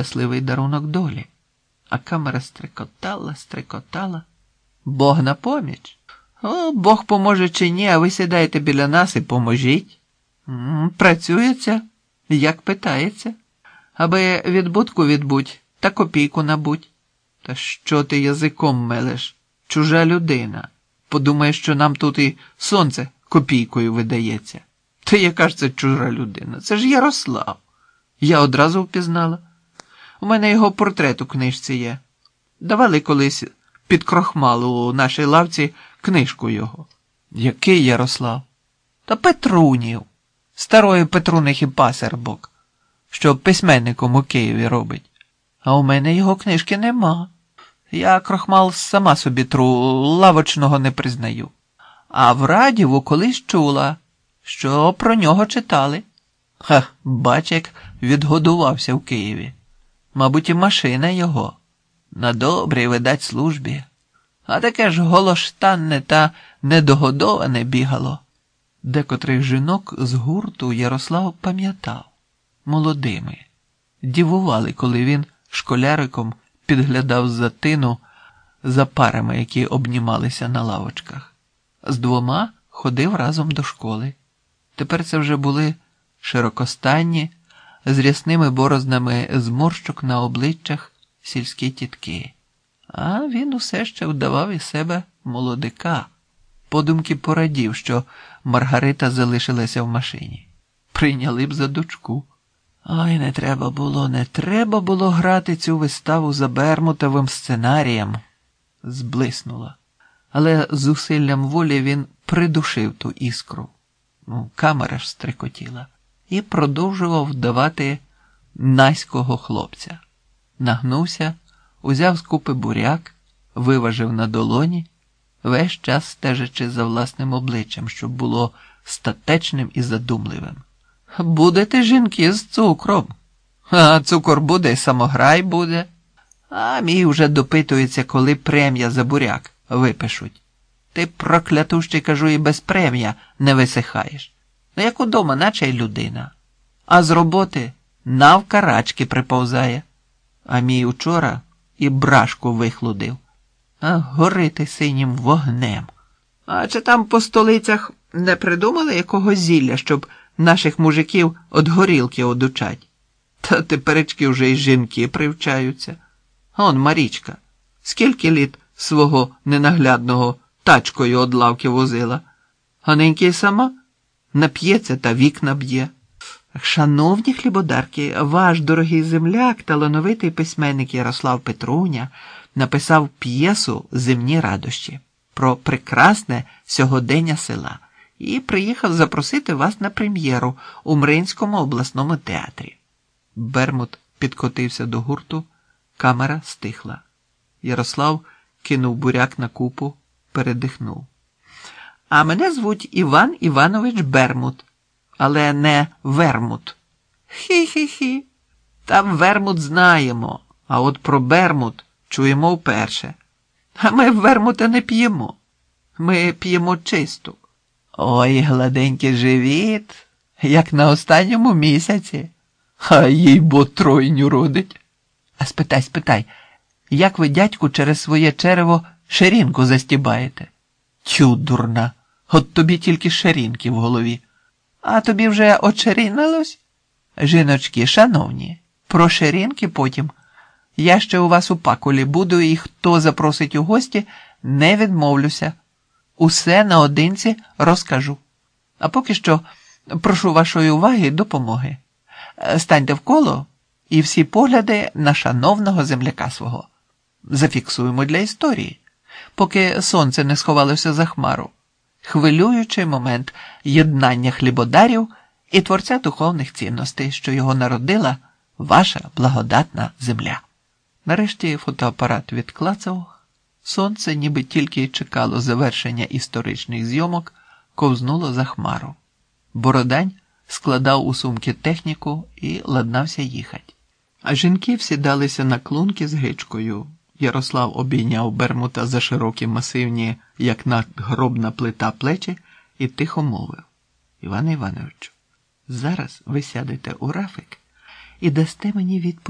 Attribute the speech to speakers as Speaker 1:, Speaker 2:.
Speaker 1: щасливий дарунок долі. А камера стрикотала, стрикотала. Бог на поміч. О, Бог поможе чи ні, а ви сідайте біля нас і поможіть. Працюється, як питається. Аби відбудку відбудь та копійку набудь. Та що ти язиком мелеш? Чужа людина. Подумає, що нам тут і сонце копійкою видається. Та яка ж це чужа людина? Це ж Ярослав. Я одразу впізнала. У мене його портрет у книжці є. Давали колись під крохмалу у нашій лавці книжку його. Який Ярослав? Та Петрунів, старої Петрунихи пасербок, що письменником у Києві робить. А у мене його книжки нема. Я крохмал сама собі тру, лавочного не признаю. А в радіву колись чула, що про нього читали. Ха, бач, як відгодувався в Києві. Мабуть, і машина його. На добрій, видать, службі. А таке ж голоштанне та недогодоване бігало. Декотрих жінок з гурту Ярослав пам'ятав молодими. Дівували, коли він школяриком підглядав за тину за парами, які обнімалися на лавочках. З двома ходив разом до школи. Тепер це вже були широкостанні, з рясними борознами зморщок на обличчях сільські тітки. А він усе ще вдавав із себе молодика. Подумки порадів, що Маргарита залишилася в машині. Прийняли б за дочку. Ай, не треба було, не треба було грати цю виставу за Бермутовим сценарієм. Зблиснула. Але зусиллям волі він придушив ту іскру. Ну, камера ж стрикотіла, і продовжував вдавати наського хлопця. Нагнувся, узяв з купи буряк, виважив на долоні, весь час стежачи за власним обличчям, щоб було статечним і задумливим. Будете жінки з цукром. А цукор буде, самограй буде. А мій уже допитується, коли прем'я за буряк випишуть. Ти, проклятущий, кажу, і без прем'я не висихаєш. Ну, як удома, наче й людина. А з роботи навкарачки приповзає. А мій учора і брашку вихлудив. А горити синім вогнем. А чи там по столицях не придумали якого зілля, щоб наших мужиків від горілки одучать? Та теперечки вже й жінки привчаються. Он Марічка, скільки літ свого ненаглядного тачкою од лавки возила, а неньки сама нап'ється та вікна б'є. Шановні хлібодарки, ваш дорогий земляк, талановитий письменник Ярослав Петруня, написав п'єсу Земні радощі про прекрасне сьогодення села і приїхав запросити вас на прем'єру у Мринському обласному театрі. Бермут підкотився до гурту, камера стихла. Ярослав кинув буряк на купу, передихнув. А мене звуть Іван Іванович Бермут, але не Вермут. Хі-хі-хі. Там Вермут знаємо, а от про Бермут чуємо вперше. А ми Вермута не п'ємо. Ми п'ємо чисту. Ой, гладенький живіт, як на останньому місяці. А їй бо тройню родить. А спитай, спитай, як ви, дядьку, через своє черево ширинку застібаєте? Тю, дурна, от тобі тільки ширинки в голові. А тобі вже очерінилось? Жіночки, шановні, про ширинки потім. Я ще у вас у пакулі буду, і хто запросить у гості, не відмовлюся. Усе наодинці розкажу. А поки що прошу вашої уваги і допомоги. Станьте в коло і всі погляди на шановного земляка свого. Зафіксуємо для історії, поки сонце не сховалося за хмару. Хвилюючий момент єднання хлібодарів і творця духовних цінностей, що його народила ваша благодатна земля. Нарешті фотоапарат відклацав, сонце, ніби тільки й чекало завершення історичних зйомок, ковзнуло за хмару. Бородань складав у сумки техніку і ладнався їхати. А жінки всідалися на клунки з гичкою. Ярослав обійняв Бермута за широкі масивні, як надгробна плита плечі, і тихо мовив Іван Івановичу, зараз ви сядете у рафик і дасте мені відповідь.